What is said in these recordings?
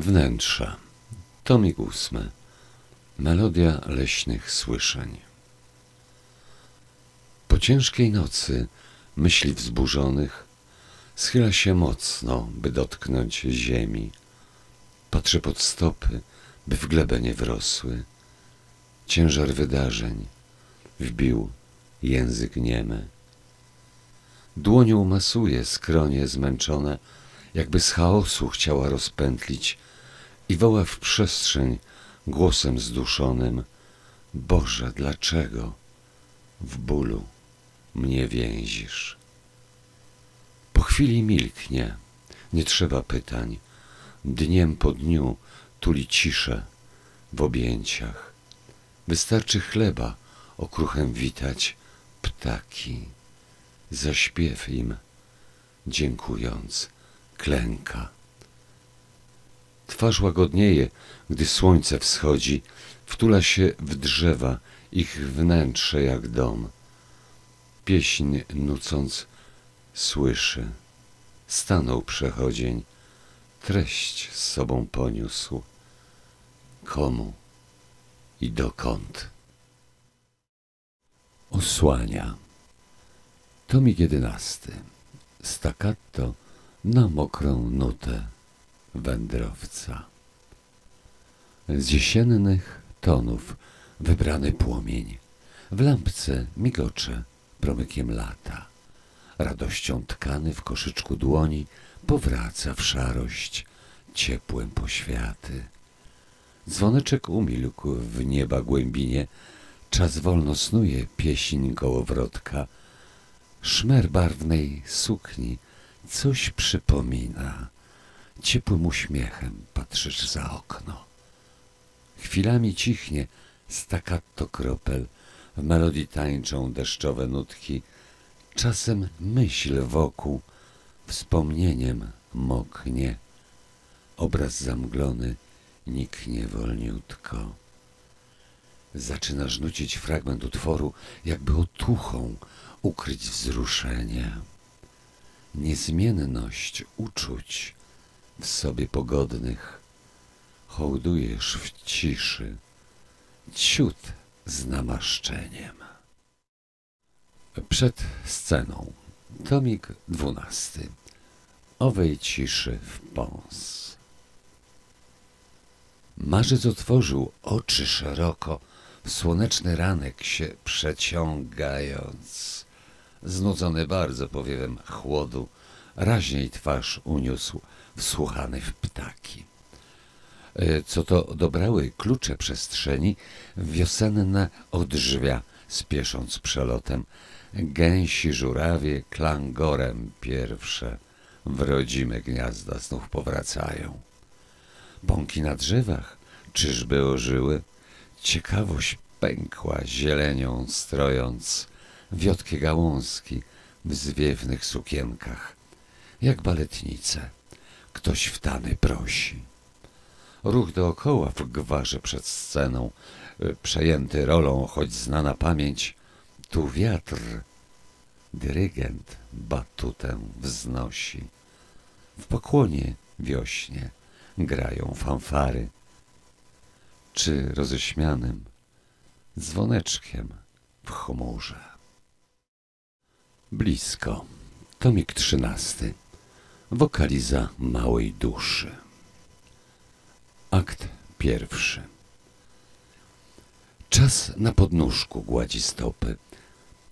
Wnętrza. Tomik ósmy. Melodia leśnych słyszeń. Po ciężkiej nocy, myśli wzburzonych, schyla się mocno, by dotknąć ziemi. Patrzę pod stopy, by w glebę nie wrosły. Ciężar wydarzeń wbił język niemy. Dłonią masuje skronie zmęczone, jakby z chaosu chciała rozpętlić i woła w przestrzeń głosem zduszonym Boże, dlaczego w bólu mnie więzisz? Po chwili milknie, nie trzeba pytań, dniem po dniu tuli ciszę w objęciach. Wystarczy chleba okruchem witać ptaki, zaśpiew im, dziękując, klęka. Twarz łagodnieje, gdy słońce wschodzi, wtula się w drzewa, ich wnętrze jak dom. Pieśń nucąc słyszy. Stanął przechodzień, treść z sobą poniósł. Komu i dokąd? Osłania. Tomik jedenasty. Staccato na mokrą nutę wędrowca. Z jesiennych tonów wybrany płomień w lampce migocze promykiem lata. Radością tkany w koszyczku dłoni powraca w szarość ciepłem poświaty. Dzwoneczek umilkł w nieba głębinie, czas wolno snuje pieśń gołowrotka. Szmer barwnej sukni coś przypomina. Ciepłym uśmiechem patrzysz za okno. Chwilami cichnie staccato kropel, w melodii tańczą deszczowe nutki. Czasem myśl wokół wspomnieniem moknie. Obraz zamglony niknie wolniutko. Zaczynasz nucić fragment utworu, jakby otuchą ukryć wzruszenie. Niezmienność uczuć w sobie pogodnych hołdujesz w ciszy, ciut z namaszczeniem. Przed sceną tomik dwunasty owej ciszy w pąs. Marzec otworzył oczy szeroko, w słoneczny ranek się przeciągając. Znudzony bardzo powiewem chłodu, raźniej twarz uniósł, wsłuchany w ptaki. E, co to dobrały klucze przestrzeni, wiosenne odrzwia, spiesząc przelotem, gęsi żurawie klangorem pierwsze w rodzime gniazda znów powracają. Bąki na drzewach, czyżby ożyły? Ciekawość pękła zielenią strojąc wiotkie gałązki w zwiewnych sukienkach, jak baletnice. Ktoś w tany prosi. Ruch dookoła w gwarze przed sceną, y, przejęty rolą, choć znana pamięć, tu wiatr, dyrygent batutę wznosi. W pokłonie wiośnie grają fanfary, czy roześmianym dzwoneczkiem w chmurze. Blisko. Tomik trzynasty. Wokaliza małej duszy. Akt pierwszy. Czas na podnóżku gładzi stopy.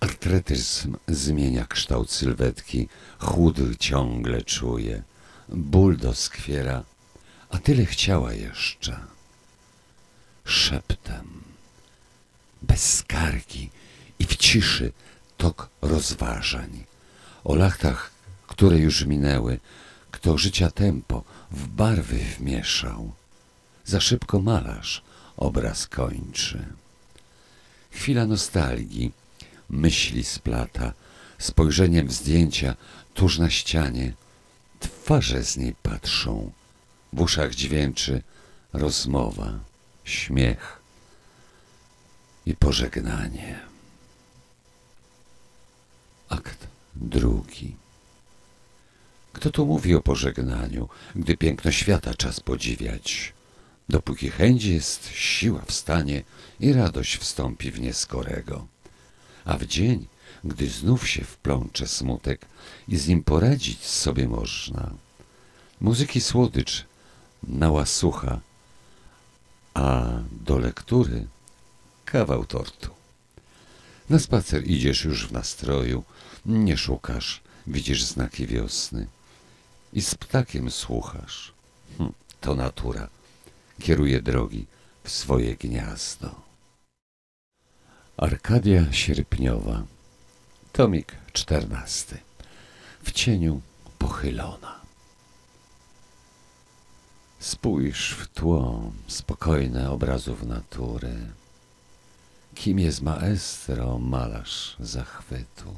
Artretyzm zmienia kształt sylwetki, chłód ciągle czuje, ból doskwiera, a tyle chciała jeszcze. Szeptem, bez skargi i w ciszy tok rozważań o lachtach, które już minęły, kto życia tempo w barwy wmieszał. Za szybko malarz obraz kończy. Chwila nostalgii, myśli splata, spojrzeniem w zdjęcia tuż na ścianie. Twarze z niej patrzą, w uszach dźwięczy rozmowa, śmiech i pożegnanie. Akt drugi. Kto tu mówi o pożegnaniu, gdy piękno świata czas podziwiać? Dopóki chęć jest, siła wstanie i radość wstąpi w nieskorego. A w dzień, gdy znów się wplącze smutek i z nim poradzić sobie można. Muzyki słodycz, nała sucha, a do lektury kawał tortu. Na spacer idziesz już w nastroju, nie szukasz, widzisz znaki wiosny i z ptakiem słuchasz. Hm, to natura kieruje drogi w swoje gniazdo. Arkadia Sierpniowa, tomik czternasty, w cieniu pochylona. Spójrz w tło spokojne obrazów natury. Kim jest maestro, malarz zachwytu?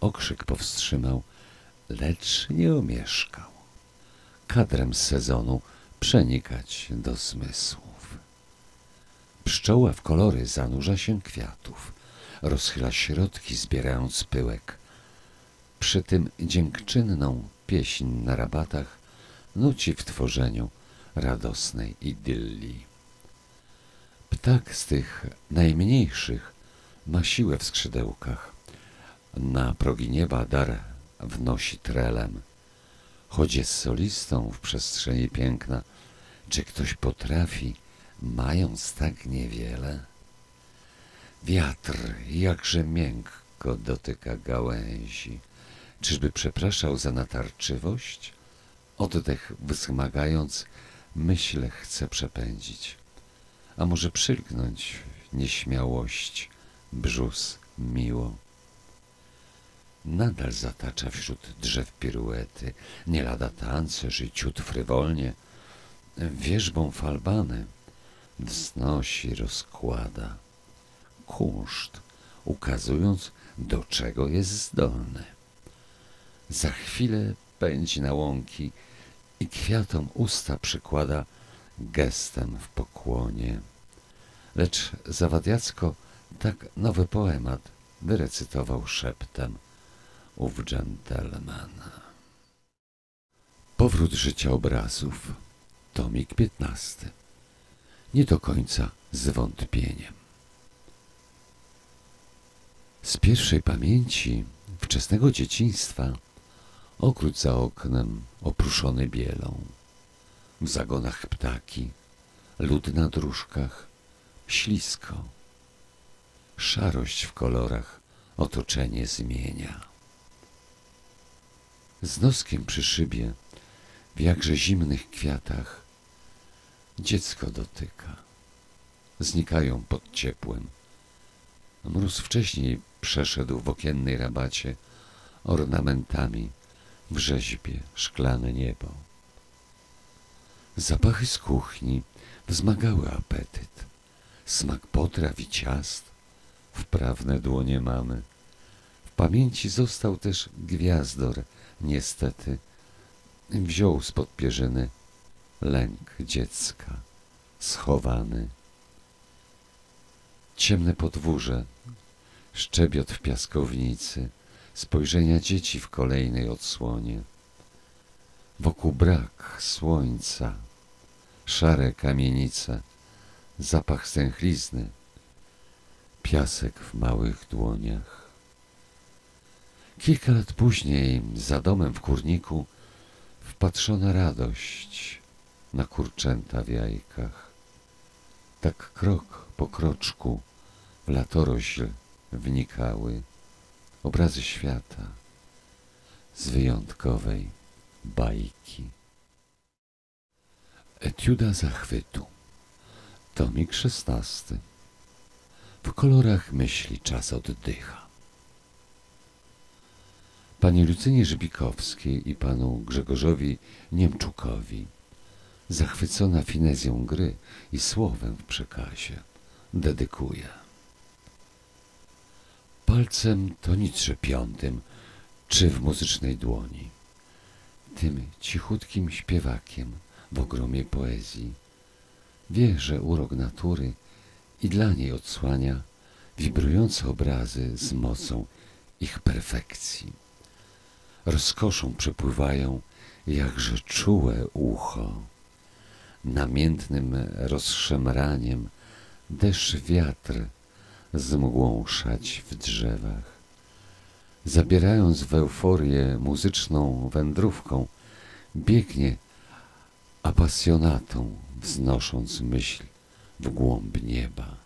Okrzyk powstrzymał, lecz nie omieszkał. Kadrem sezonu przenikać do zmysłów. Pszczoła w kolory zanurza się kwiatów, rozchyla środki, zbierając pyłek. Przy tym dziękczynną pieśń na rabatach nuci w tworzeniu radosnej idylii. Ptak z tych najmniejszych ma siłę w skrzydełkach. Na progi nieba dar wnosi trelem. Choć jest solistą w przestrzeni piękna, czy ktoś potrafi, mając tak niewiele? Wiatr jakże miękko dotyka gałęzi. Czyżby przepraszał za natarczywość? Oddech wzmagając, myślę chce przepędzić. A może przylgnąć nieśmiałość, brzus miło. Nadal zatacza wśród drzew piruety, nie lada tancerz i ciut frywolnie. Wierzbą falbany wznosi, rozkłada. Kunszt, ukazując, do czego jest zdolny. Za chwilę pędzi na łąki i kwiatom usta przykłada gestem w pokłonie. Lecz zawadiacko tak nowy poemat wyrecytował szeptem ów dżentelmen. Powrót życia obrazów, tomik piętnasty. Nie do końca z wątpieniem. Z pierwszej pamięci wczesnego dzieciństwa ogród za oknem opruszony bielą, w zagonach ptaki, lud na dróżkach, ślisko. Szarość w kolorach otoczenie zmienia. Z noskiem przy szybie, w jakże zimnych kwiatach, dziecko dotyka. Znikają pod ciepłem. Mróz wcześniej przeszedł w okiennej rabacie ornamentami w rzeźbie szklane niebo. Zapachy z kuchni wzmagały apetyt. Smak potraw i ciast wprawne dłonie mamy. Pamięci został też gwiazdor, niestety. Wziął spod pierzyny lęk dziecka, schowany. Ciemne podwórze, szczebiot w piaskownicy, spojrzenia dzieci w kolejnej odsłonie. Wokół brak słońca, szare kamienice, zapach stęchlizny, piasek w małych dłoniach. Kilka lat później, za domem w kurniku, wpatrzona radość na kurczęta w jajkach. Tak krok po kroczku w latorośl wnikały obrazy świata z wyjątkowej bajki. Etiuda zachwytu. Tomik szesnasty. W kolorach myśli czas oddycha. Pani Lucynie Żybikowskiej i panu Grzegorzowi Niemczukowi, zachwycona finezją gry i słowem w przekazie, dedykuje. Palcem to nitrze piątym, czy w muzycznej dłoni, tym cichutkim śpiewakiem w ogromie poezji, wie, że urok natury i dla niej odsłania wibrujące obrazy z mocą ich perfekcji. Rozkoszą przepływają, jakże czułe ucho. Namiętnym rozszemraniem deszcz wiatr z mgłą szać w drzewach. Zabierając w euforię muzyczną wędrówką, biegnie apasjonatą, wznosząc myśl w głąb nieba.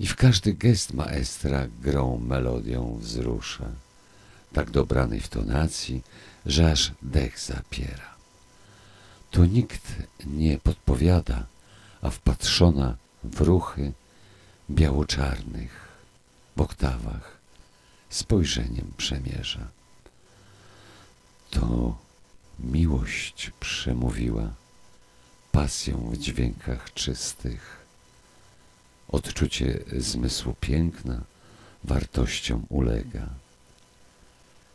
I w każdy gest maestra grą melodią wzrusza, tak dobranej w tonacji, że aż dech zapiera. To nikt nie podpowiada, a wpatrzona w ruchy biało-czarnych w oktawach spojrzeniem przemierza. To miłość przemówiła pasją w dźwiękach czystych. Odczucie zmysłu piękna wartościom ulega.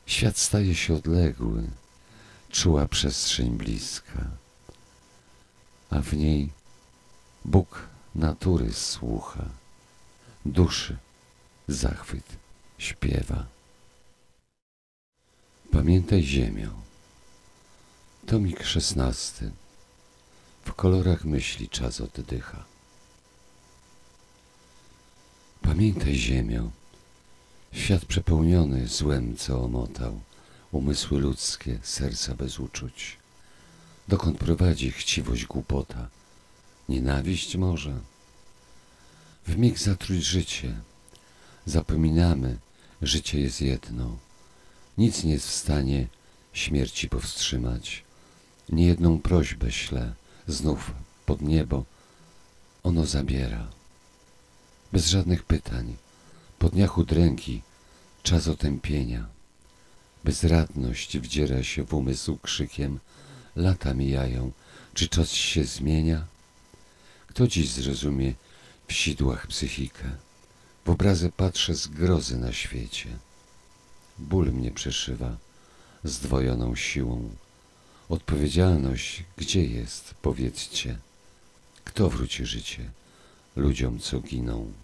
Świat staje się odległy, czuła przestrzeń bliska, a w niej Bóg natury słucha, duszy zachwyt śpiewa. Pamiętaj ziemię. Tomik szesnasty. W kolorach myśli czas oddycha. Pamiętaj ziemię. Świat przepełniony złem, co omotał. Umysły ludzkie, serca bez uczuć. Dokąd prowadzi chciwość głupota? Nienawiść może? W mig zatruć życie. Zapominamy, życie jest jedno. Nic nie jest w stanie śmierci powstrzymać. Niejedną prośbę ślę, znów pod niebo. Ono zabiera. Bez żadnych pytań, po dniach udręki, czas otępienia. Bezradność wdziera się w umysł krzykiem, lata mijają, czy czas się zmienia? Kto dziś zrozumie w sidłach psychikę? W obrazy patrzę z grozy na świecie. Ból mnie przeszywa zdwojoną siłą. Odpowiedzialność gdzie jest, powiedzcie? Kto wróci życie ludziom, co giną?